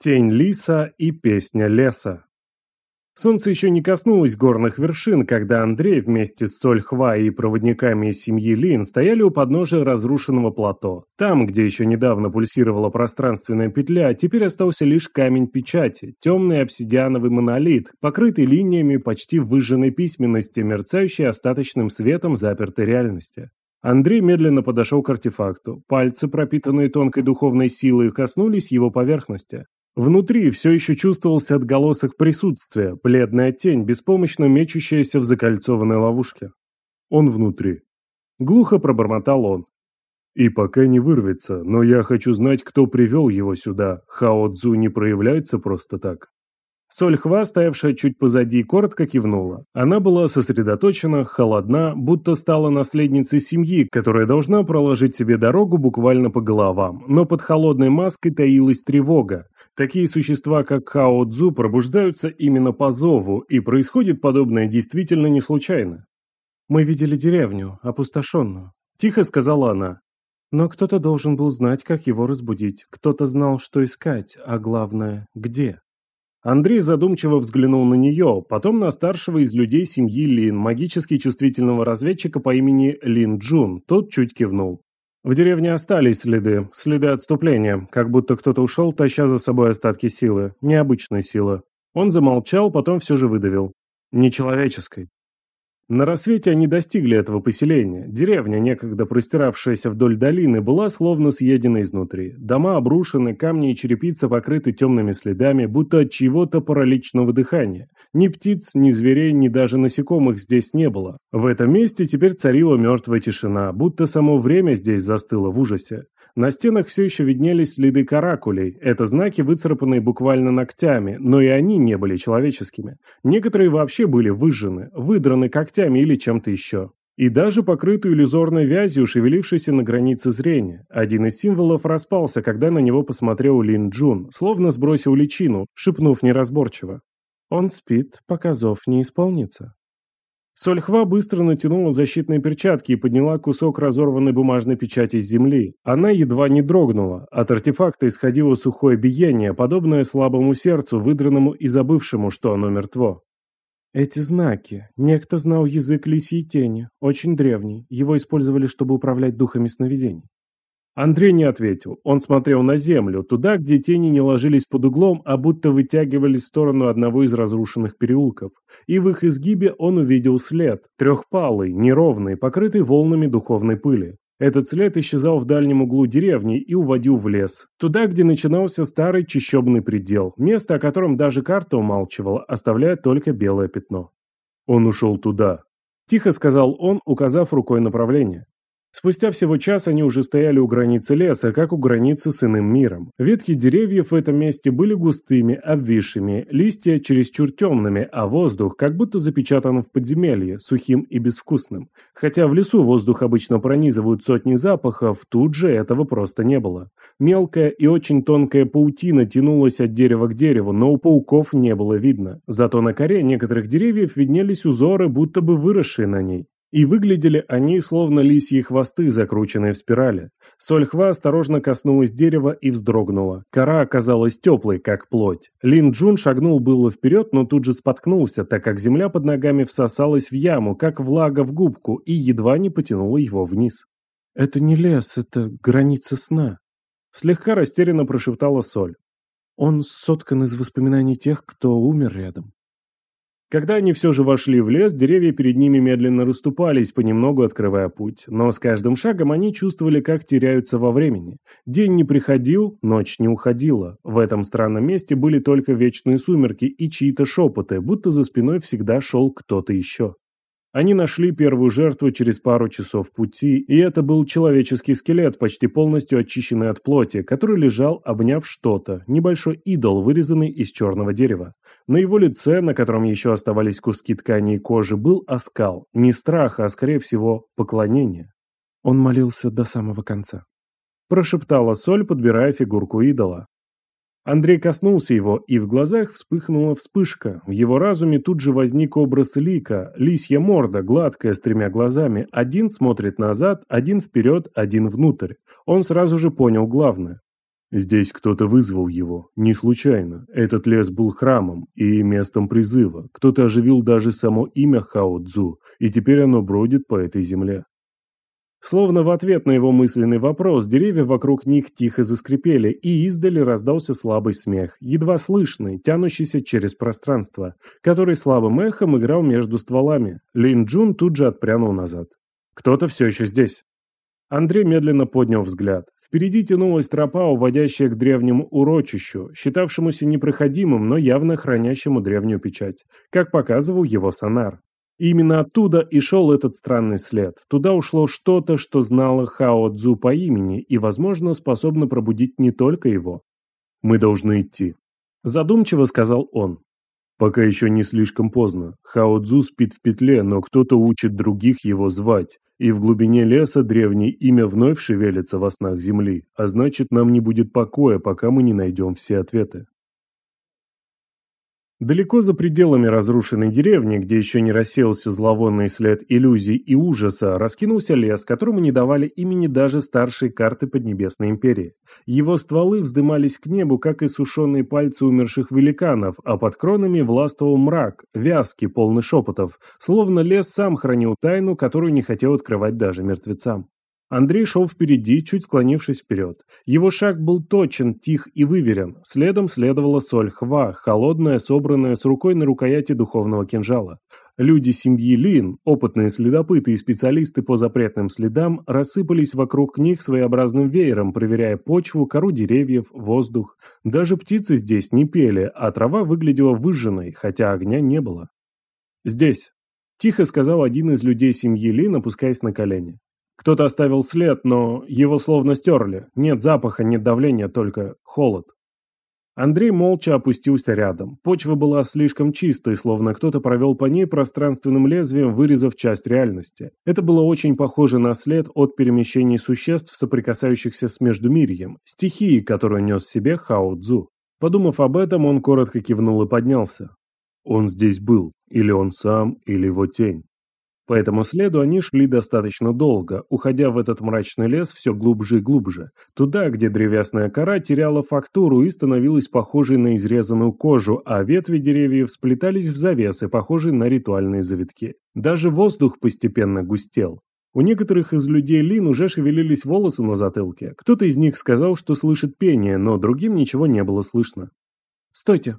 Тень лиса и песня леса. Солнце еще не коснулось горных вершин, когда Андрей вместе с Сольхва и проводниками из семьи Лин стояли у подножия разрушенного плато. Там, где еще недавно пульсировала пространственная петля, теперь остался лишь камень печати, темный обсидиановый монолит, покрытый линиями почти выжженной письменности, мерцающей остаточным светом запертой реальности. Андрей медленно подошел к артефакту. Пальцы, пропитанные тонкой духовной силой, коснулись его поверхности. Внутри все еще чувствовался отголосок присутствия, бледная тень, беспомощно мечущаяся в закольцованной ловушке. Он внутри. Глухо пробормотал он. И пока не вырвется, но я хочу знать, кто привел его сюда. Хао Цзу не проявляется просто так. Сольхва, стоявшая чуть позади, коротко кивнула. Она была сосредоточена, холодна, будто стала наследницей семьи, которая должна проложить себе дорогу буквально по головам. Но под холодной маской таилась тревога. Такие существа, как Хао Цзу, пробуждаются именно по зову, и происходит подобное действительно не случайно. «Мы видели деревню, опустошенную», – тихо сказала она. «Но кто-то должен был знать, как его разбудить. Кто-то знал, что искать, а главное, где». Андрей задумчиво взглянул на нее, потом на старшего из людей семьи Лин, магически чувствительного разведчика по имени Лин Джун. Тот чуть кивнул. В деревне остались следы, следы отступления, как будто кто-то ушел, таща за собой остатки силы, необычной силы. Он замолчал, потом все же выдавил. Нечеловеческой. На рассвете они достигли этого поселения. Деревня, некогда простиравшаяся вдоль долины, была словно съедена изнутри. Дома обрушены, камни и черепица покрыты темными следами, будто от чьего-то параличного дыхания. Ни птиц, ни зверей, ни даже насекомых здесь не было. В этом месте теперь царила мертвая тишина, будто само время здесь застыло в ужасе. На стенах все еще виднелись следы каракулей. Это знаки, выцарапанные буквально ногтями, но и они не были человеческими. Некоторые вообще были выжжены, выдраны когтями или чем-то еще. И даже покрытую иллюзорной вязью, шевелившейся на границе зрения. Один из символов распался, когда на него посмотрел Лин Джун, словно сбросил личину, шепнув неразборчиво. «Он спит, пока зов не исполнится». Сольхва быстро натянула защитные перчатки и подняла кусок разорванной бумажной печати с земли. Она едва не дрогнула. От артефакта исходило сухое биение, подобное слабому сердцу, выдранному и забывшему, что оно мертво. Эти знаки. Некто знал язык лисьей тени, очень древний. Его использовали, чтобы управлять духами сновидений. Андрей не ответил. Он смотрел на землю, туда, где тени не ложились под углом, а будто вытягивались в сторону одного из разрушенных переулков. И в их изгибе он увидел след, трехпалый, неровный, покрытый волнами духовной пыли. Этот след исчезал в дальнем углу деревни и уводил в лес, туда, где начинался старый чащобный предел, место, о котором даже карта умалчивала, оставляя только белое пятно. «Он ушел туда», – тихо сказал он, указав рукой направление. Спустя всего час они уже стояли у границы леса, как у границы с иным миром. Ветки деревьев в этом месте были густыми, обвисшими, листья чересчур темными, а воздух как будто запечатан в подземелье, сухим и безвкусным. Хотя в лесу воздух обычно пронизывают сотни запахов, тут же этого просто не было. Мелкая и очень тонкая паутина тянулась от дерева к дереву, но у пауков не было видно. Зато на коре некоторых деревьев виднелись узоры, будто бы выросшие на ней. И выглядели они словно лисьи хвосты, закрученные в спирали. Сольхва осторожно коснулась дерева и вздрогнула. Кора оказалась теплой, как плоть. Лин Джун шагнул было вперед, но тут же споткнулся, так как земля под ногами всосалась в яму, как влага в губку, и едва не потянула его вниз. «Это не лес, это граница сна», — слегка растерянно прошептала Соль. «Он соткан из воспоминаний тех, кто умер рядом». Когда они все же вошли в лес, деревья перед ними медленно расступались, понемногу открывая путь. Но с каждым шагом они чувствовали, как теряются во времени. День не приходил, ночь не уходила. В этом странном месте были только вечные сумерки и чьи-то шепоты, будто за спиной всегда шел кто-то еще. Они нашли первую жертву через пару часов пути, и это был человеческий скелет, почти полностью очищенный от плоти, который лежал, обняв что-то, небольшой идол, вырезанный из черного дерева. На его лице, на котором еще оставались куски ткани и кожи, был оскал, не страха, а скорее всего поклонение. Он молился до самого конца. Прошептала Соль, подбирая фигурку идола. Андрей коснулся его, и в глазах вспыхнула вспышка. В его разуме тут же возник образ лика, лисья морда, гладкая, с тремя глазами. Один смотрит назад, один вперед, один внутрь. Он сразу же понял главное. Здесь кто-то вызвал его, не случайно. Этот лес был храмом и местом призыва. Кто-то оживил даже само имя Хао Цзу, и теперь оно бродит по этой земле. Словно в ответ на его мысленный вопрос, деревья вокруг них тихо заскрипели, и издали раздался слабый смех, едва слышный, тянущийся через пространство, который слабым эхом играл между стволами. Лин Джун тут же отпрянул назад. «Кто-то все еще здесь». Андрей медленно поднял взгляд. Впереди тянулась тропа, уводящая к древнему урочищу, считавшемуся непроходимым, но явно хранящему древнюю печать, как показывал его сонар. Именно оттуда и шел этот странный след. Туда ушло что-то, что знало Хао Цзу по имени и, возможно, способно пробудить не только его. «Мы должны идти», – задумчиво сказал он. Пока еще не слишком поздно. Хао Цзу спит в петле, но кто-то учит других его звать. И в глубине леса древнее имя вновь шевелится во снах земли, а значит нам не будет покоя, пока мы не найдем все ответы. Далеко за пределами разрушенной деревни, где еще не рассеялся зловонный след иллюзий и ужаса, раскинулся лес, которому не давали имени даже старшие карты Поднебесной империи. Его стволы вздымались к небу, как и сушеные пальцы умерших великанов, а под кронами властвовал мрак, вязкий, полный шепотов, словно лес сам хранил тайну, которую не хотел открывать даже мертвецам. Андрей шел впереди, чуть склонившись вперед. Его шаг был точен, тих и выверен. Следом следовала соль хва, холодная, собранная с рукой на рукояти духовного кинжала. Люди семьи Лин, опытные следопыты и специалисты по запретным следам, рассыпались вокруг них своеобразным веером, проверяя почву, кору деревьев, воздух. Даже птицы здесь не пели, а трава выглядела выжженной, хотя огня не было. «Здесь», – тихо сказал один из людей семьи Лин, опускаясь на колени. Кто-то оставил след, но его словно стерли. Нет запаха, нет давления, только холод. Андрей молча опустился рядом. Почва была слишком чистой, словно кто-то провел по ней пространственным лезвием, вырезав часть реальности. Это было очень похоже на след от перемещений существ, соприкасающихся с Междумирьем, стихии, которую нес в себе Хао Цзу. Подумав об этом, он коротко кивнул и поднялся. Он здесь был, или он сам, или его тень. По этому следу они шли достаточно долго, уходя в этот мрачный лес все глубже и глубже, туда, где древесная кора теряла фактуру и становилась похожей на изрезанную кожу, а ветви деревьев сплетались в завесы, похожие на ритуальные завитки. Даже воздух постепенно густел. У некоторых из людей Лин уже шевелились волосы на затылке. Кто-то из них сказал, что слышит пение, но другим ничего не было слышно. «Стойте!»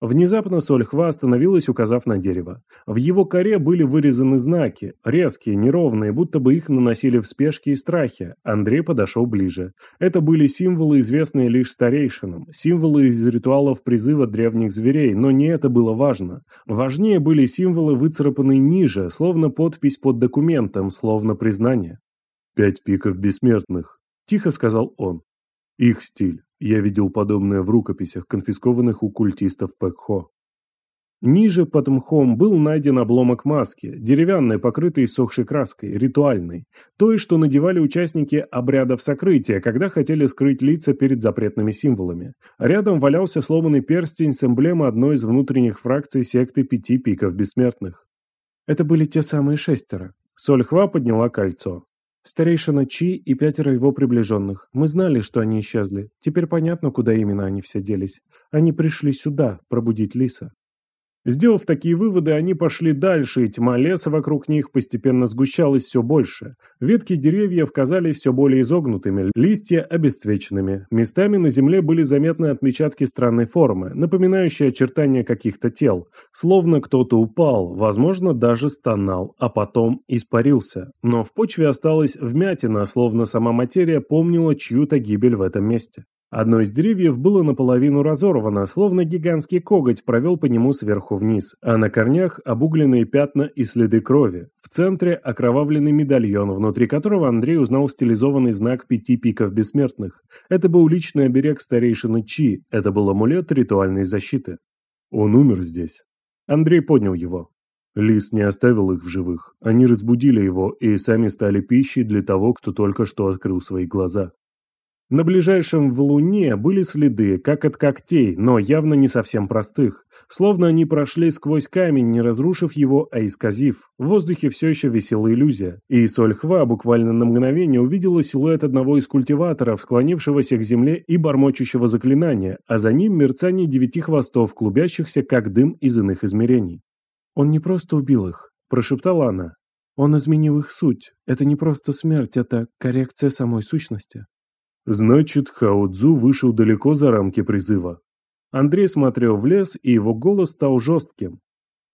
Внезапно Сольхва остановилась, указав на дерево. В его коре были вырезаны знаки, резкие, неровные, будто бы их наносили в спешке и страхе. Андрей подошел ближе. Это были символы, известные лишь старейшинам, символы из ритуалов призыва древних зверей, но не это было важно. Важнее были символы, выцарапанные ниже, словно подпись под документом, словно признание. «Пять пиков бессмертных», – тихо сказал он. «Их стиль. Я видел подобное в рукописях, конфискованных у культистов Пэкхо. Ниже под мхом был найден обломок маски, деревянной, покрытой сохшей краской, ритуальной, той, что надевали участники обрядов сокрытия, когда хотели скрыть лица перед запретными символами. Рядом валялся сломанный перстень с эмблемой одной из внутренних фракций секты Пяти Пиков Бессмертных. Это были те самые шестеро. Сольхва подняла кольцо. Старейшина Чи и пятеро его приближенных. Мы знали, что они исчезли. Теперь понятно, куда именно они все делись. Они пришли сюда, пробудить Лиса. Сделав такие выводы, они пошли дальше, и тьма леса вокруг них постепенно сгущалась все больше. Ветки деревьев казались все более изогнутыми, листья обесцвеченными. Местами на земле были заметны отпечатки странной формы, напоминающие очертания каких-то тел. Словно кто-то упал, возможно, даже стонал, а потом испарился. Но в почве осталась вмятина, словно сама материя помнила чью-то гибель в этом месте. Одно из деревьев было наполовину разорвано, словно гигантский коготь провел по нему сверху вниз, а на корнях обугленные пятна и следы крови. В центре окровавленный медальон, внутри которого Андрей узнал стилизованный знак пяти пиков бессмертных. Это был личный оберег старейшины Чи, это был амулет ритуальной защиты. Он умер здесь. Андрей поднял его. Лис не оставил их в живых. Они разбудили его и сами стали пищей для того, кто только что открыл свои глаза. На ближайшем валуне были следы, как от когтей, но явно не совсем простых. Словно они прошли сквозь камень, не разрушив его, а исказив. В воздухе все еще висела иллюзия. И Сольхва буквально на мгновение увидела силуэт одного из культиваторов, склонившегося к земле и бормочущего заклинания, а за ним мерцание девяти хвостов, клубящихся как дым из иных измерений. «Он не просто убил их», – прошептала она. «Он изменил их суть. Это не просто смерть, это коррекция самой сущности». Значит, Хао Цзу вышел далеко за рамки призыва. Андрей смотрел в лес, и его голос стал жестким.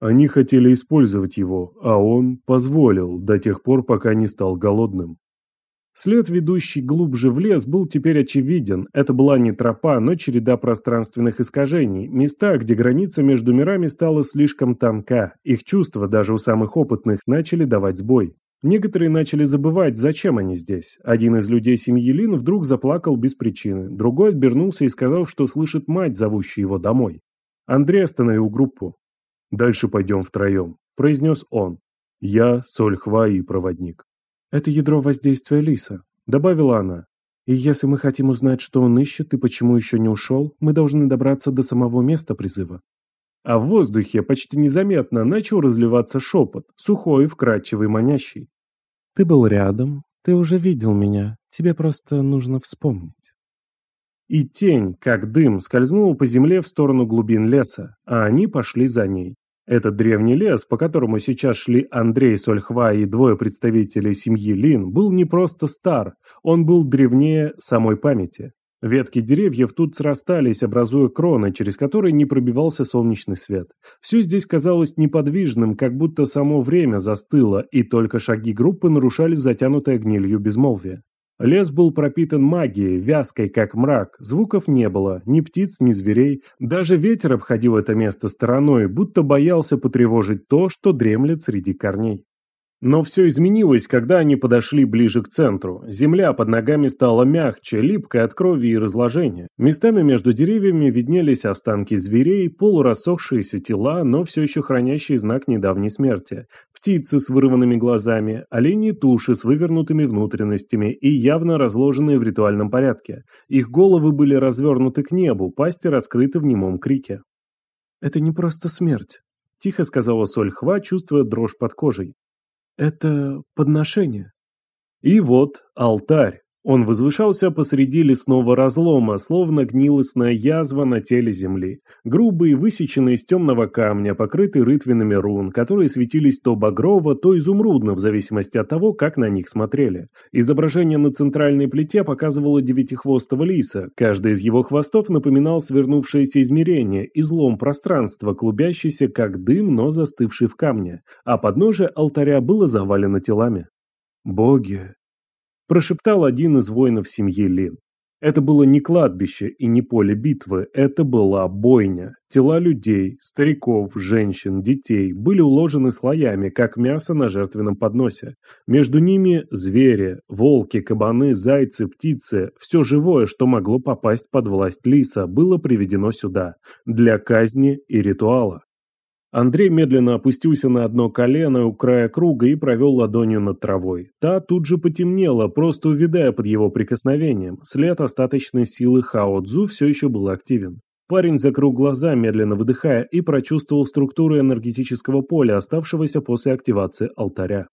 Они хотели использовать его, а он позволил до тех пор, пока не стал голодным. След, ведущий глубже в лес, был теперь очевиден. Это была не тропа, но череда пространственных искажений, места, где граница между мирами стала слишком тонка. Их чувства, даже у самых опытных, начали давать сбой. Некоторые начали забывать, зачем они здесь. Один из людей семьи Лин вдруг заплакал без причины, другой отвернулся и сказал, что слышит мать, зовущую его домой. Андрей остановил группу. «Дальше пойдем втроем», – произнес он. «Я, Соль Хва и проводник». «Это ядро воздействия Лиса», – добавила она. «И если мы хотим узнать, что он ищет и почему еще не ушел, мы должны добраться до самого места призыва». А в воздухе почти незаметно начал разливаться шепот, сухой, вкрадчивый, манящий. «Ты был рядом, ты уже видел меня, тебе просто нужно вспомнить». И тень, как дым, скользнула по земле в сторону глубин леса, а они пошли за ней. Этот древний лес, по которому сейчас шли Андрей Сольхва и двое представителей семьи Лин, был не просто стар, он был древнее самой памяти. Ветки деревьев тут срастались, образуя кроны, через которые не пробивался солнечный свет. Все здесь казалось неподвижным, как будто само время застыло, и только шаги группы нарушали затянутое гнилью безмолвие. Лес был пропитан магией, вязкой, как мрак, звуков не было, ни птиц, ни зверей. Даже ветер обходил это место стороной, будто боялся потревожить то, что дремлет среди корней. Но все изменилось, когда они подошли ближе к центру. Земля под ногами стала мягче, липкой от крови и разложения. Местами между деревьями виднелись останки зверей, полурассохшиеся тела, но все еще хранящие знак недавней смерти. Птицы с вырванными глазами, оленьи туши с вывернутыми внутренностями и явно разложенные в ритуальном порядке. Их головы были развернуты к небу, пасти раскрыты в немом крике. «Это не просто смерть», – тихо сказала Сольхва, чувствуя дрожь под кожей. Это подношение. И вот алтарь. Он возвышался посреди лесного разлома, словно гнилостная язва на теле земли. Грубый, высеченный из темного камня, покрытый рытвинами рун, которые светились то багрово, то изумрудно, в зависимости от того, как на них смотрели. Изображение на центральной плите показывало девятихвостого лиса. Каждый из его хвостов напоминал свернувшееся измерение, излом пространства, клубящийся как дым, но застывший в камне. А подножие алтаря было завалено телами. «Боги!» Прошептал один из воинов семьи Лин. Это было не кладбище и не поле битвы, это была бойня. Тела людей, стариков, женщин, детей были уложены слоями, как мясо на жертвенном подносе. Между ними звери, волки, кабаны, зайцы, птицы, все живое, что могло попасть под власть лиса, было приведено сюда, для казни и ритуала. Андрей медленно опустился на одно колено у края круга и провел ладонью над травой. Та тут же потемнела, просто увядая под его прикосновением. След остаточной силы Хао Цзу все еще был активен. Парень закрыл глаза, медленно выдыхая, и прочувствовал структуру энергетического поля, оставшегося после активации алтаря.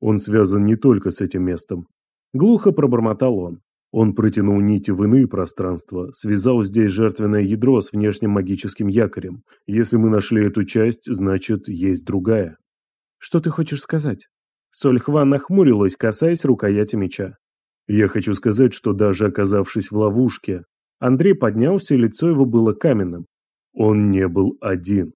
Он связан не только с этим местом. Глухо пробормотал он. Он протянул нити в иные пространства, связал здесь жертвенное ядро с внешним магическим якорем. Если мы нашли эту часть, значит, есть другая. Что ты хочешь сказать? Сольхва нахмурилась, касаясь рукояти меча. Я хочу сказать, что даже оказавшись в ловушке, Андрей поднялся, и лицо его было каменным. Он не был один.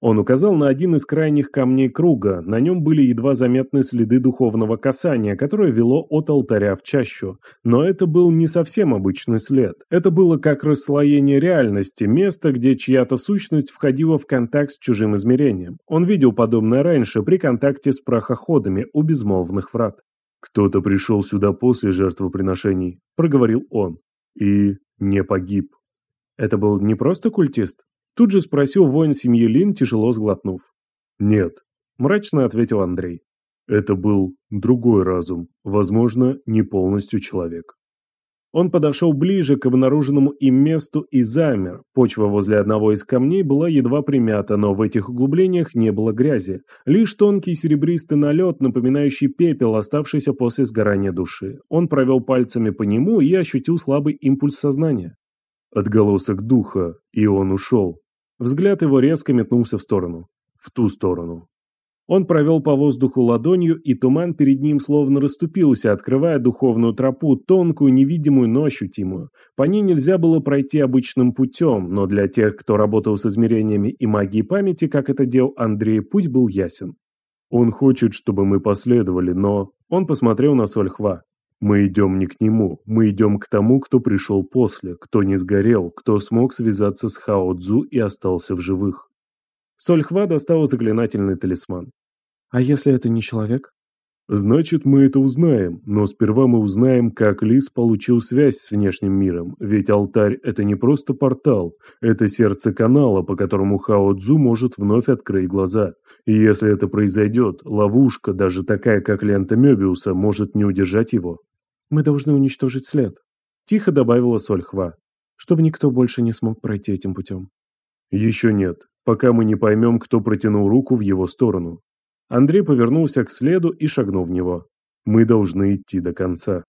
Он указал на один из крайних камней круга, на нем были едва заметны следы духовного касания, которое вело от алтаря в чащу. Но это был не совсем обычный след. Это было как расслоение реальности, место, где чья-то сущность входила в контакт с чужим измерением. Он видел подобное раньше при контакте с прахоходами у безмолвных врат. «Кто-то пришел сюда после жертвоприношений», — проговорил он, — «и не погиб». Это был не просто культист? Тут же спросил воин семьи Лин, тяжело сглотнув. «Нет», – мрачно ответил Андрей. «Это был другой разум, возможно, не полностью человек». Он подошел ближе к обнаруженному им месту и замер. Почва возле одного из камней была едва примята, но в этих углублениях не было грязи. Лишь тонкий серебристый налет, напоминающий пепел, оставшийся после сгорания души. Он провел пальцами по нему и ощутил слабый импульс сознания. Отголосок духа, и он ушел. Взгляд его резко метнулся в сторону. В ту сторону. Он провел по воздуху ладонью, и туман перед ним словно расступился, открывая духовную тропу, тонкую, невидимую, но ощутимую. По ней нельзя было пройти обычным путем, но для тех, кто работал с измерениями и магией памяти, как это делал Андрей, путь был ясен. Он хочет, чтобы мы последовали, но... Он посмотрел на Сольхва. Мы идем не к нему, мы идем к тому, кто пришел после, кто не сгорел, кто смог связаться с Хао Цзу и остался в живых. Сольхва достала заклинательный талисман. А если это не человек? Значит, мы это узнаем, но сперва мы узнаем, как Лис получил связь с внешним миром, ведь алтарь – это не просто портал, это сердце канала, по которому Хао Цзу может вновь открыть глаза. И если это произойдет, ловушка, даже такая, как лента Мёбиуса, может не удержать его. Мы должны уничтожить след, тихо добавила Сольхва, чтобы никто больше не смог пройти этим путем. Еще нет, пока мы не поймем, кто протянул руку в его сторону. Андрей повернулся к следу и шагнул в него. Мы должны идти до конца.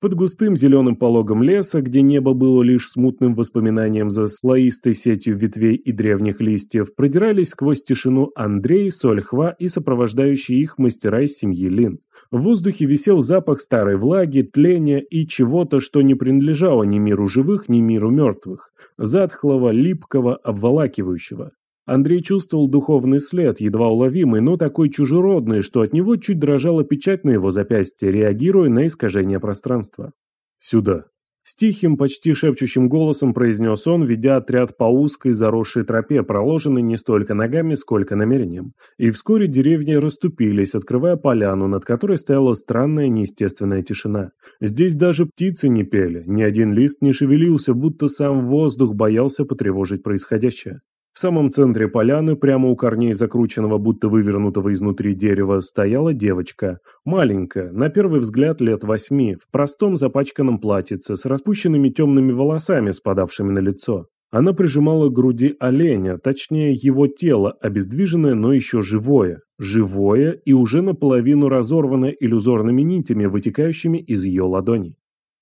Под густым зеленым пологом леса, где небо было лишь смутным воспоминанием за слоистой сетью ветвей и древних листьев, продирались сквозь тишину Андрей, Сольхва и сопровождающие их мастера из семьи Лин. В воздухе висел запах старой влаги, тления и чего-то, что не принадлежало ни миру живых, ни миру мертвых. Затхлого, липкого, обволакивающего. Андрей чувствовал духовный след, едва уловимый, но такой чужеродный, что от него чуть дрожала печать на его запястье, реагируя на искажение пространства. «Сюда!» С тихим, почти шепчущим голосом произнес он, ведя отряд по узкой заросшей тропе, проложенной не столько ногами, сколько намерением. И вскоре деревни расступились, открывая поляну, над которой стояла странная неестественная тишина. Здесь даже птицы не пели, ни один лист не шевелился, будто сам воздух боялся потревожить происходящее. В самом центре поляны, прямо у корней закрученного, будто вывернутого изнутри дерева, стояла девочка. Маленькая, на первый взгляд лет восьми, в простом запачканном платьице, с распущенными темными волосами, спадавшими на лицо. Она прижимала к груди оленя, точнее его тело, обездвиженное, но еще живое. Живое и уже наполовину разорванное иллюзорными нитями, вытекающими из ее ладоней.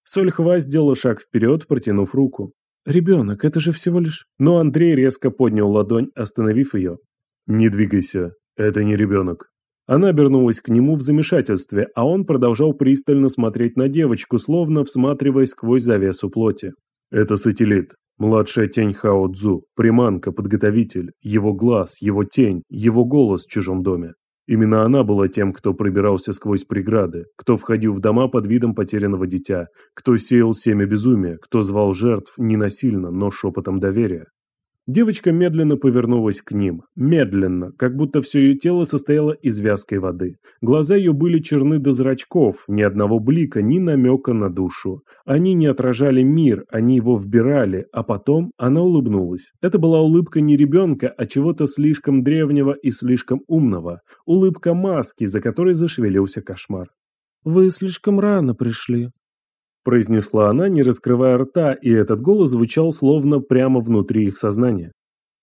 Сольхва сделала шаг вперед, протянув руку. «Ребенок, это же всего лишь...» Но Андрей резко поднял ладонь, остановив ее. «Не двигайся, это не ребенок». Она обернулась к нему в замешательстве, а он продолжал пристально смотреть на девочку, словно всматриваясь сквозь завесу плоти. «Это сателлит, младшая тень Хао Цзу, приманка, подготовитель, его глаз, его тень, его голос в чужом доме. Именно она была тем, кто пробирался сквозь преграды, кто входил в дома под видом потерянного дитя, кто сеял семя безумия, кто звал жертв не насильно, но шепотом доверия. Девочка медленно повернулась к ним. Медленно, как будто все ее тело состояло из вязкой воды. Глаза ее были черны до зрачков, ни одного блика, ни намека на душу. Они не отражали мир, они его вбирали, а потом она улыбнулась. Это была улыбка не ребенка, а чего-то слишком древнего и слишком умного. Улыбка маски, за которой зашевелился кошмар. «Вы слишком рано пришли», произнесла она, не раскрывая рта, и этот голос звучал словно прямо внутри их сознания.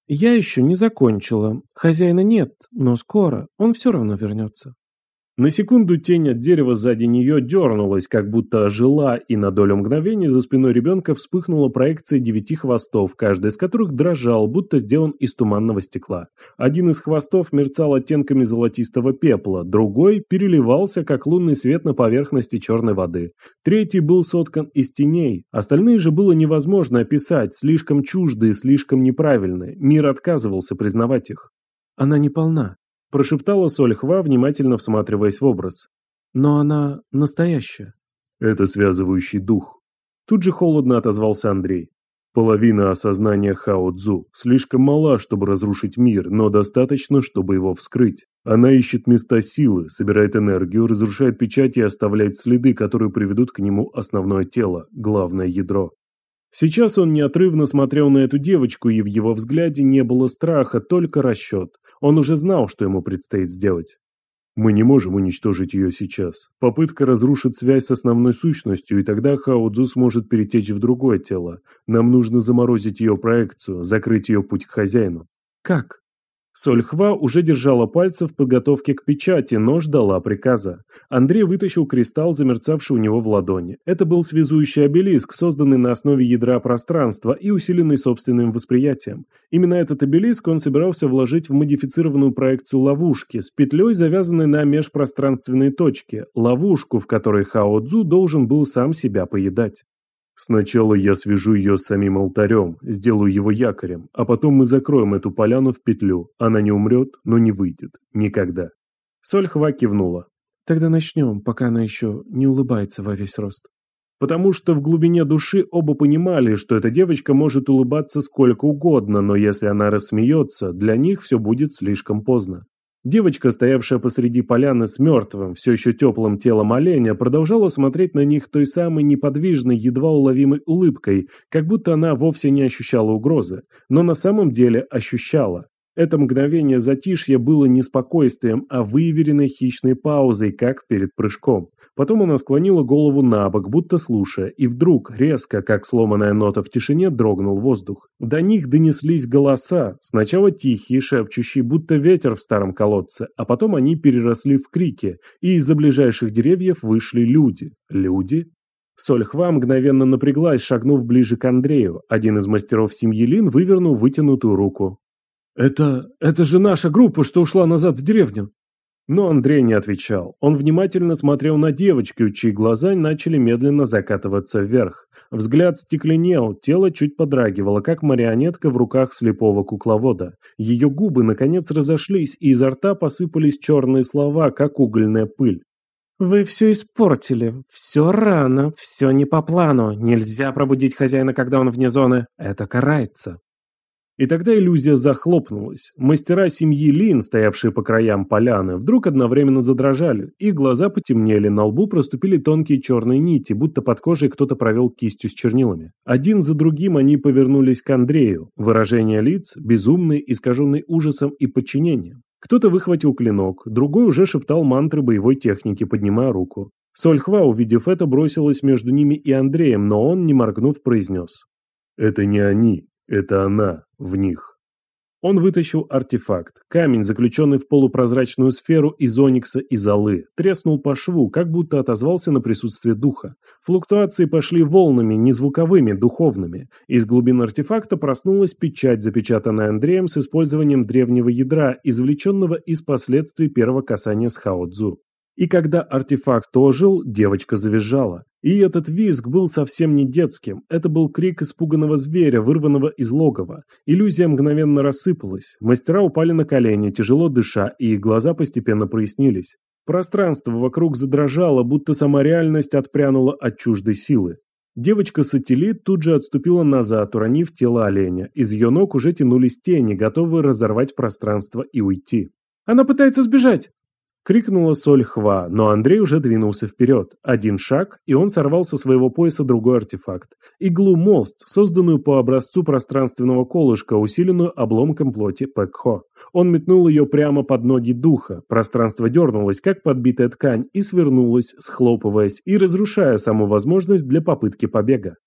«Я еще не закончила. Хозяина нет, но скоро. Он все равно вернется». На секунду тень от дерева сзади нее дернулась, как будто ожила, и на долю мгновения за спиной ребенка вспыхнула проекция девяти хвостов, каждый из которых дрожал, будто сделан из туманного стекла. Один из хвостов мерцал оттенками золотистого пепла, другой переливался, как лунный свет на поверхности черной воды. Третий был соткан из теней, остальные же было невозможно описать, слишком чуждые, слишком неправильные, мир отказывался признавать их. «Она не полна», прошептала Сольхва, внимательно всматриваясь в образ. «Но она настоящая». «Это связывающий дух». Тут же холодно отозвался Андрей. Половина осознания Хао Цзу слишком мала, чтобы разрушить мир, но достаточно, чтобы его вскрыть. Она ищет места силы, собирает энергию, разрушает печати и оставляет следы, которые приведут к нему основное тело, главное ядро. Сейчас он неотрывно смотрел на эту девочку, и в его взгляде не было страха, только расчет. Он уже знал, что ему предстоит сделать. Мы не можем уничтожить ее сейчас. Попытка разрушит связь с основной сущностью, и тогда Хаодзу сможет перетечь в другое тело. Нам нужно заморозить ее проекцию, закрыть ее путь к хозяину. Как? Сольхва уже держала пальцы в подготовке к печати, но ждала приказа. Андрей вытащил кристалл, замерцавший у него в ладони. Это был связующий обелиск, созданный на основе ядра пространства и усиленный собственным восприятием. Именно этот обелиск он собирался вложить в модифицированную проекцию ловушки, с петлей, завязанной на межпространственной точке, ловушку, в которой Хао Цзу должен был сам себя поедать. Сначала я свяжу ее с самим алтарем, сделаю его якорем, а потом мы закроем эту поляну в петлю. Она не умрет, но не выйдет. Никогда. Сольхва кивнула. Тогда начнем, пока она еще не улыбается во весь рост. Потому что в глубине души оба понимали, что эта девочка может улыбаться сколько угодно, но если она рассмеется, для них все будет слишком поздно. Девочка, стоявшая посреди поляны с мертвым, все еще теплым телом оленя, продолжала смотреть на них той самой неподвижной, едва уловимой улыбкой, как будто она вовсе не ощущала угрозы, но на самом деле ощущала. Это мгновение затишья было не спокойствием, а выверенной хищной паузой, как перед прыжком. Потом она склонила голову на бок, будто слушая, и вдруг, резко, как сломанная нота в тишине, дрогнул воздух. До них донеслись голоса, сначала тихие, шепчущие, будто ветер в старом колодце, а потом они переросли в крики, и из-за ближайших деревьев вышли люди. Люди? Сольхва мгновенно напряглась, шагнув ближе к Андрею. Один из мастеров семьи Лин вывернул вытянутую руку. «Это... это же наша группа, что ушла назад в деревню!» Но Андрей не отвечал. Он внимательно смотрел на девочку, чьи глаза начали медленно закатываться вверх. Взгляд стекленел, тело чуть подрагивало, как марионетка в руках слепого кукловода. Ее губы, наконец, разошлись, и изо рта посыпались черные слова, как угольная пыль. «Вы все испортили. Все рано. Все не по плану. Нельзя пробудить хозяина, когда он вне зоны. Это карается». И тогда иллюзия захлопнулась. Мастера семьи Лин, стоявшие по краям поляны, вдруг одновременно задрожали. Их глаза потемнели, на лбу проступили тонкие черные нити, будто под кожей кто-то провел кистью с чернилами. Один за другим они повернулись к Андрею. Выражение лиц, безумный, искаженный ужасом и подчинением. Кто-то выхватил клинок, другой уже шептал мантры боевой техники, поднимая руку. Сольхва, увидев это, бросилась между ними и Андреем, но он, не моргнув, произнес. «Это не они, это она в них. Он вытащил артефакт. Камень, заключенный в полупрозрачную сферу из оникса и золы, треснул по шву, как будто отозвался на присутствие духа. Флуктуации пошли волнами, не звуковыми, духовными. Из глубин артефакта проснулась печать, запечатанная Андреем с использованием древнего ядра, извлеченного из последствий первого касания с Хао-Дзу. И когда артефакт ожил, девочка завизжала. И этот визг был совсем не детским. Это был крик испуганного зверя, вырванного из логова. Иллюзия мгновенно рассыпалась. Мастера упали на колени, тяжело дыша, и их глаза постепенно прояснились. Пространство вокруг задрожало, будто сама реальность отпрянула от чуждой силы. Девочка-сателлит тут же отступила назад, уронив тело оленя. Из ее ног уже тянулись тени, готовые разорвать пространство и уйти. «Она пытается сбежать!» Крикнула Соль Хва, но Андрей уже двинулся вперед. Один шаг, и он сорвал со своего пояса другой артефакт. Иглу-мост, созданную по образцу пространственного колышка, усиленную обломком плоти Пэкхо. Он метнул ее прямо под ноги духа. Пространство дернулось, как подбитая ткань, и свернулось, схлопываясь и разрушая саму возможность для попытки побега.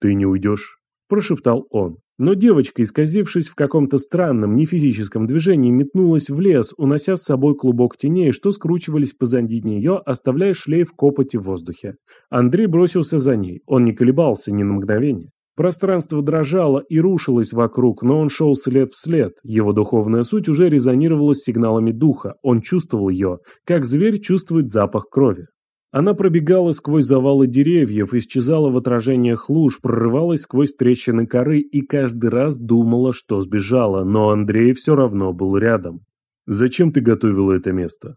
«Ты не уйдешь?» – прошептал он. Но девочка, исказившись в каком-то странном, нефизическом движении, метнулась в лес, унося с собой клубок теней, что скручивались позади нее, оставляя шлейф копоти в воздухе. Андрей бросился за ней, он не колебался ни на мгновение. Пространство дрожало и рушилось вокруг, но он шел след в след. Его духовная суть уже резонировала с сигналами духа, он чувствовал ее, как зверь чувствует запах крови. Она пробегала сквозь завалы деревьев, исчезала в отражениях луж, прорывалась сквозь трещины коры и каждый раз думала, что сбежала, но Андрей все равно был рядом. «Зачем ты готовила это место?»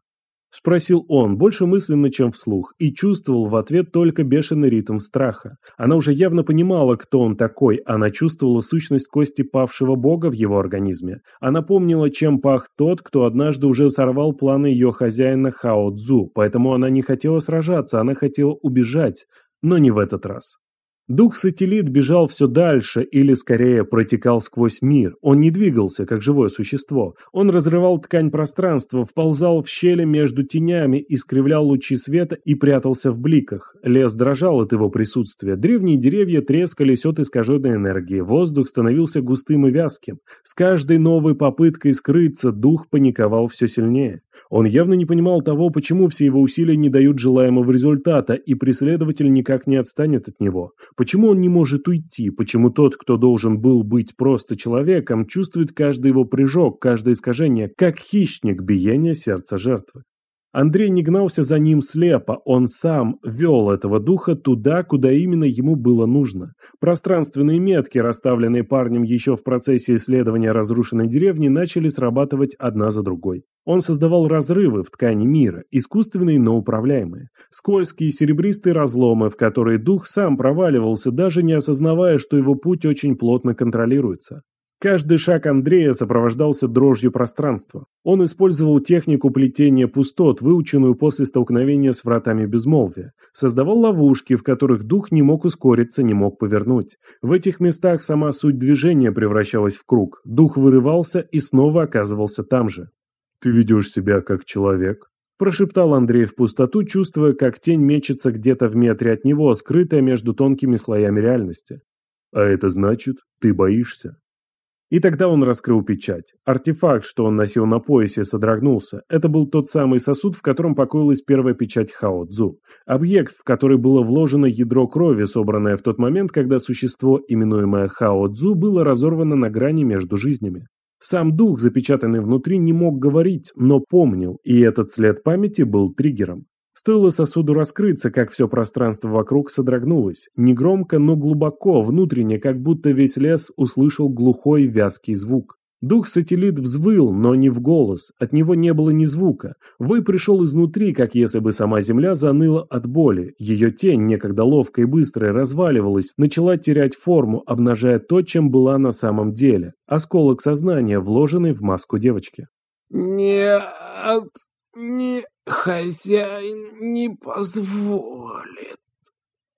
Спросил он, больше мысленно, чем вслух, и чувствовал в ответ только бешеный ритм страха. Она уже явно понимала, кто он такой, она чувствовала сущность кости павшего бога в его организме. Она помнила, чем пах тот, кто однажды уже сорвал планы ее хозяина Хао Цзу, поэтому она не хотела сражаться, она хотела убежать, но не в этот раз. Дух-сателлит бежал все дальше, или скорее протекал сквозь мир. Он не двигался, как живое существо. Он разрывал ткань пространства, вползал в щели между тенями, искривлял лучи света и прятался в бликах. Лес дрожал от его присутствия. Древние деревья трескались от искаженной энергии. Воздух становился густым и вязким. С каждой новой попыткой скрыться дух паниковал все сильнее. Он явно не понимал того, почему все его усилия не дают желаемого результата, и преследователь никак не отстанет от него. Почему он не может уйти? Почему тот, кто должен был быть просто человеком, чувствует каждый его прыжок, каждое искажение, как хищник биения сердца жертвы? Андрей не гнался за ним слепо, он сам вел этого духа туда, куда именно ему было нужно. Пространственные метки, расставленные парнем еще в процессе исследования разрушенной деревни, начали срабатывать одна за другой. Он создавал разрывы в ткани мира, искусственные, но управляемые. Скользкие серебристые разломы, в которые дух сам проваливался, даже не осознавая, что его путь очень плотно контролируется. Каждый шаг Андрея сопровождался дрожью пространства. Он использовал технику плетения пустот, выученную после столкновения с вратами безмолвия. Создавал ловушки, в которых дух не мог ускориться, не мог повернуть. В этих местах сама суть движения превращалась в круг. Дух вырывался и снова оказывался там же. «Ты ведешь себя как человек», прошептал Андрей в пустоту, чувствуя, как тень мечется где-то в метре от него, скрытая между тонкими слоями реальности. «А это значит, ты боишься». И тогда он раскрыл печать. Артефакт, что он носил на поясе, содрогнулся. Это был тот самый сосуд, в котором покоилась первая печать Хао Цзу. Объект, в который было вложено ядро крови, собранное в тот момент, когда существо, именуемое Хао Цзу, было разорвано на грани между жизнями. Сам дух, запечатанный внутри, не мог говорить, но помнил, и этот след памяти был триггером. Стоило сосуду раскрыться, как все пространство вокруг содрогнулось. Негромко, но глубоко, внутренне, как будто весь лес услышал глухой вязкий звук. Дух-сателлит взвыл, но не в голос, от него не было ни звука. Вой пришел изнутри, как если бы сама земля заныла от боли. Ее тень, некогда ловкая и быстрая, разваливалась, начала терять форму, обнажая то, чем была на самом деле. Осколок сознания, вложенный в маску девочки. «Нет, не хозяин не позволит.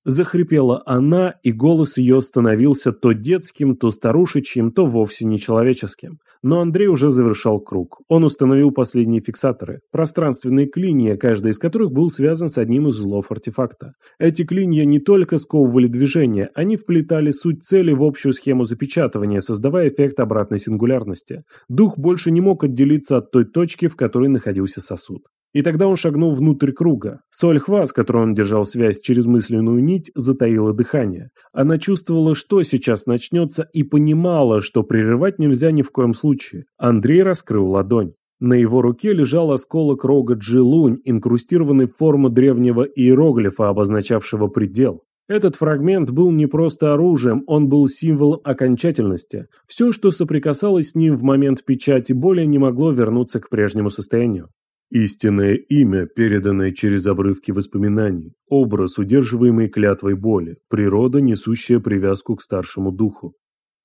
Захрипела она, и голос ее становился то детским, то старушечьим, то вовсе нечеловеческим. Но Андрей уже завершал круг. Он установил последние фиксаторы, пространственные клинья, каждый из которых был связан с одним из узлов артефакта. Эти клинья не только сковывали движение, они вплетали суть цели в общую схему запечатывания, создавая эффект обратной сингулярности. Дух больше не мог отделиться от той точки, в которой находился сосуд. И тогда он шагнул внутрь круга. Сольхва, с которой он держал связь через мысленную нить, затаила дыхание. Она чувствовала, что сейчас начнется, и понимала, что прерывать нельзя ни в коем случае. Андрей раскрыл ладонь. На его руке лежал осколок рога Джилунь, инкрустированный в форму древнего иероглифа, обозначавшего предел. Этот фрагмент был не просто оружием, он был символом окончательности. Все, что соприкасалось с ним в момент печати, более не могло вернуться к прежнему состоянию. Истинное имя, переданное через обрывки воспоминаний, образ, удерживаемый клятвой боли, природа, несущая привязку к старшему духу.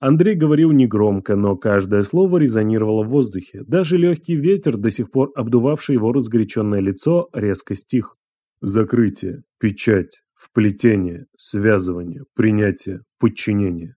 Андрей говорил негромко, но каждое слово резонировало в воздухе. Даже легкий ветер, до сих пор обдувавший его разгоряченное лицо, резко стих. Закрытие, печать, вплетение, связывание, принятие, подчинение.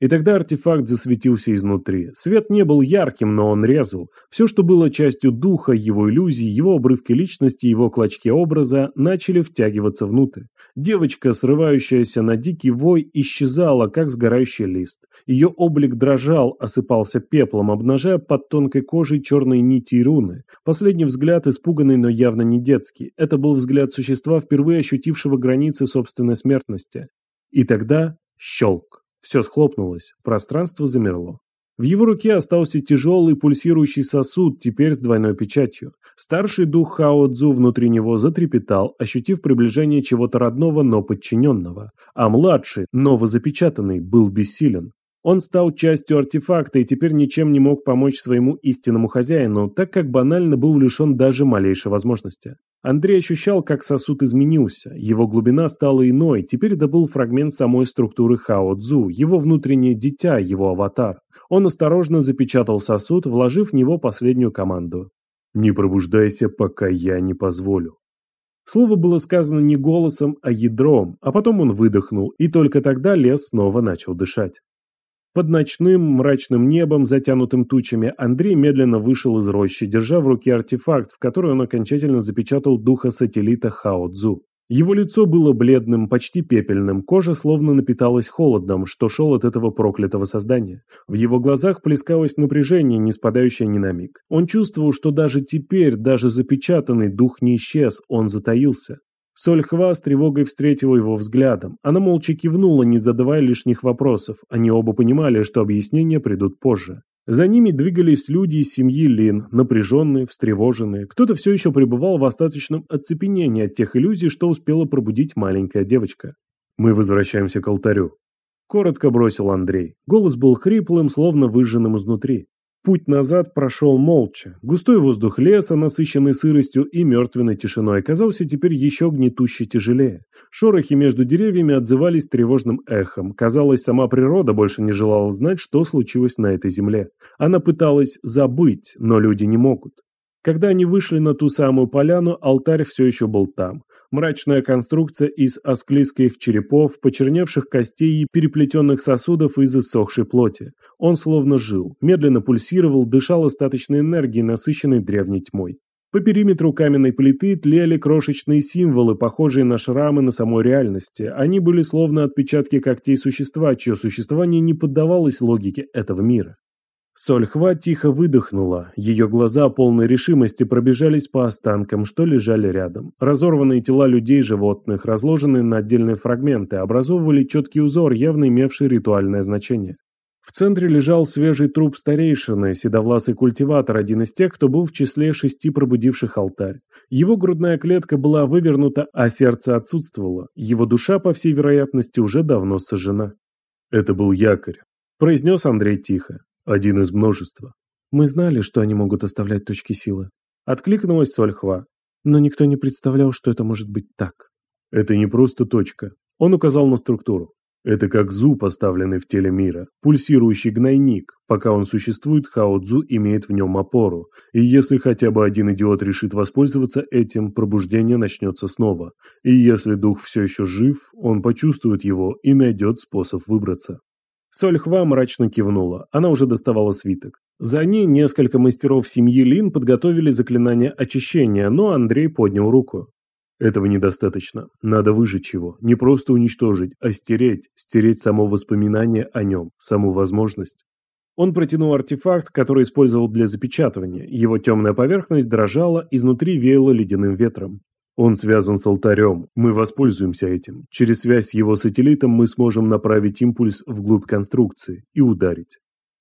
И тогда артефакт засветился изнутри. Свет не был ярким, но он резал. Все, что было частью духа, его иллюзий, его обрывки личности, его клочки образа, начали втягиваться внутрь. Девочка, срывающаяся на дикий вой, исчезала, как сгорающий лист. Ее облик дрожал, осыпался пеплом, обнажая под тонкой кожей черные нити и руны. Последний взгляд, испуганный, но явно не детский. Это был взгляд существа, впервые ощутившего границы собственной смертности. И тогда щелк. Все схлопнулось, пространство замерло. В его руке остался тяжелый пульсирующий сосуд, теперь с двойной печатью. Старший дух Хао Цзу внутри него затрепетал, ощутив приближение чего-то родного, но подчиненного. А младший, новозапечатанный, был бессилен. Он стал частью артефакта и теперь ничем не мог помочь своему истинному хозяину, так как банально был лишен даже малейшей возможности. Андрей ощущал, как сосуд изменился, его глубина стала иной, теперь это был фрагмент самой структуры Хао Цзу, его внутреннее дитя, его аватар. Он осторожно запечатал сосуд, вложив в него последнюю команду. «Не пробуждайся, пока я не позволю». Слово было сказано не голосом, а ядром, а потом он выдохнул, и только тогда лес снова начал дышать. Под ночным мрачным небом, затянутым тучами, Андрей медленно вышел из рощи, держа в руке артефакт, в который он окончательно запечатал духа сателлита Хао Цзу. Его лицо было бледным, почти пепельным, кожа словно напиталась холодом, что шел от этого проклятого создания. В его глазах плескалось напряжение, не спадающее ни на миг. Он чувствовал, что даже теперь, даже запечатанный дух не исчез, он затаился. Сольхва с тревогой встретила его взглядом. Она молча кивнула, не задавая лишних вопросов. Они оба понимали, что объяснения придут позже. За ними двигались люди из семьи Лин, напряженные, встревоженные. Кто-то все еще пребывал в остаточном оцепенении от тех иллюзий, что успела пробудить маленькая девочка. «Мы возвращаемся к алтарю», — коротко бросил Андрей. Голос был хриплым, словно выжженным изнутри. Путь назад прошел молча. Густой воздух леса, насыщенный сыростью и мертвенной тишиной, оказался теперь еще гнетуще тяжелее. Шорохи между деревьями отзывались тревожным эхом. Казалось, сама природа больше не желала знать, что случилось на этой земле. Она пыталась забыть, но люди не могут. Когда они вышли на ту самую поляну, алтарь все еще был там. Мрачная конструкция из осклизких черепов, почерневших костей и переплетенных сосудов из иссохшей плоти. Он словно жил, медленно пульсировал, дышал остаточной энергией, насыщенной древней тьмой. По периметру каменной плиты тлели крошечные символы, похожие на шрамы на самой реальности. Они были словно отпечатки когтей существа, чье существование не поддавалось логике этого мира. Сольхва тихо выдохнула. Ее глаза, полной решимости, пробежались по останкам, что лежали рядом. Разорванные тела людей и животных, разложенные на отдельные фрагменты, образовывали четкий узор, явно имевший ритуальное значение. В центре лежал свежий труп старейшины, седовласый культиватор, один из тех, кто был в числе шести пробудивших алтарь. Его грудная клетка была вывернута, а сердце отсутствовало. Его душа, по всей вероятности, уже давно сожжена. «Это был якорь», – произнес Андрей тихо. Один из множества. Мы знали, что они могут оставлять точки силы. Откликнулась Сольхва. Но никто не представлял, что это может быть так. Это не просто точка. Он указал на структуру. Это как зуб, поставленный в теле мира, пульсирующий гнойник. Пока он существует, Хао-Дзу имеет в нем опору. И если хотя бы один идиот решит воспользоваться этим, пробуждение начнется снова. И если дух все еще жив, он почувствует его и найдет способ выбраться. Сольхва мрачно кивнула. Она уже доставала свиток. За ней несколько мастеров семьи Лин подготовили заклинание очищения, но Андрей поднял руку. Этого недостаточно. Надо выжечь его. Не просто уничтожить, а стереть. Стереть само воспоминание о нем, саму возможность. Он протянул артефакт, который использовал для запечатывания. Его темная поверхность дрожала, изнутри веяло ледяным ветром. Он связан с алтарем. Мы воспользуемся этим. Через связь с его сателлитом мы сможем направить импульс вглубь конструкции и ударить.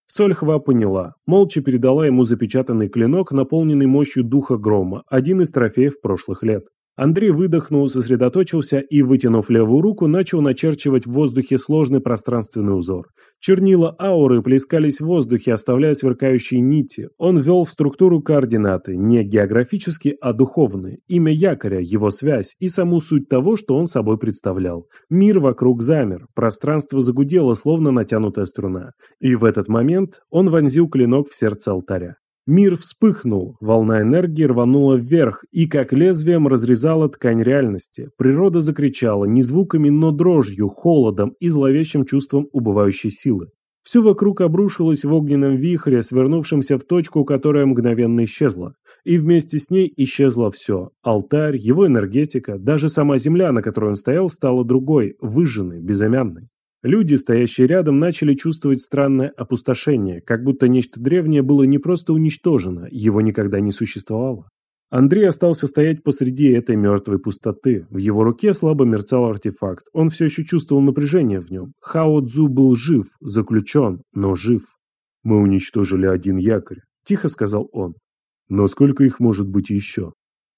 Сольхва поняла. Молча передала ему запечатанный клинок, наполненный мощью духа грома, один из трофеев прошлых лет. Андрей выдохнул, сосредоточился и, вытянув левую руку, начал начерчивать в воздухе сложный пространственный узор. Чернила ауры плескались в воздухе, оставляя сверкающие нити. Он ввел в структуру координаты, не географические, а духовные. Имя якоря, его связь и саму суть того, что он собой представлял. Мир вокруг замер, пространство загудело, словно натянутая струна. И в этот момент он вонзил клинок в сердце алтаря. Мир вспыхнул, волна энергии рванула вверх и как лезвием разрезала ткань реальности. Природа закричала не звуками, но дрожью, холодом и зловещим чувством убывающей силы. Все вокруг обрушилось в огненном вихре, свернувшемся в точку, которая мгновенно исчезла. И вместе с ней исчезло все. Алтарь, его энергетика, даже сама земля, на которой он стоял, стала другой, выжженной, безымянной. Люди, стоящие рядом, начали чувствовать странное опустошение, как будто нечто древнее было не просто уничтожено, его никогда не существовало. Андрей остался стоять посреди этой мертвой пустоты. В его руке слабо мерцал артефакт. Он все еще чувствовал напряжение в нем. Хао Цзу был жив, заключен, но жив. «Мы уничтожили один якорь», – тихо сказал он. «Но сколько их может быть еще?»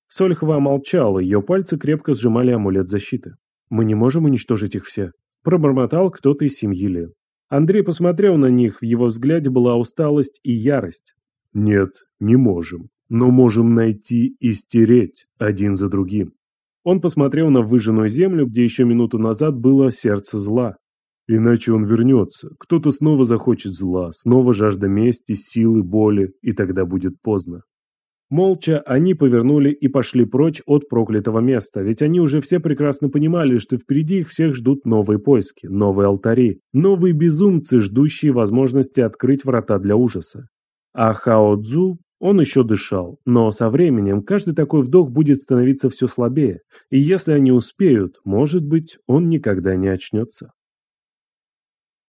Сольхова молчала, ее пальцы крепко сжимали амулет защиты. «Мы не можем уничтожить их все», Пробормотал кто-то из семьи Лен. Андрей посмотрел на них, в его взгляде была усталость и ярость. «Нет, не можем. Но можем найти и стереть один за другим». Он посмотрел на выжженную землю, где еще минуту назад было сердце зла. Иначе он вернется. Кто-то снова захочет зла, снова жажда мести, силы, боли, и тогда будет поздно. Молча они повернули и пошли прочь от проклятого места, ведь они уже все прекрасно понимали, что впереди их всех ждут новые поиски, новые алтари, новые безумцы, ждущие возможности открыть врата для ужаса. А Хао Цзу, он еще дышал, но со временем каждый такой вдох будет становиться все слабее, и если они успеют, может быть, он никогда не очнется.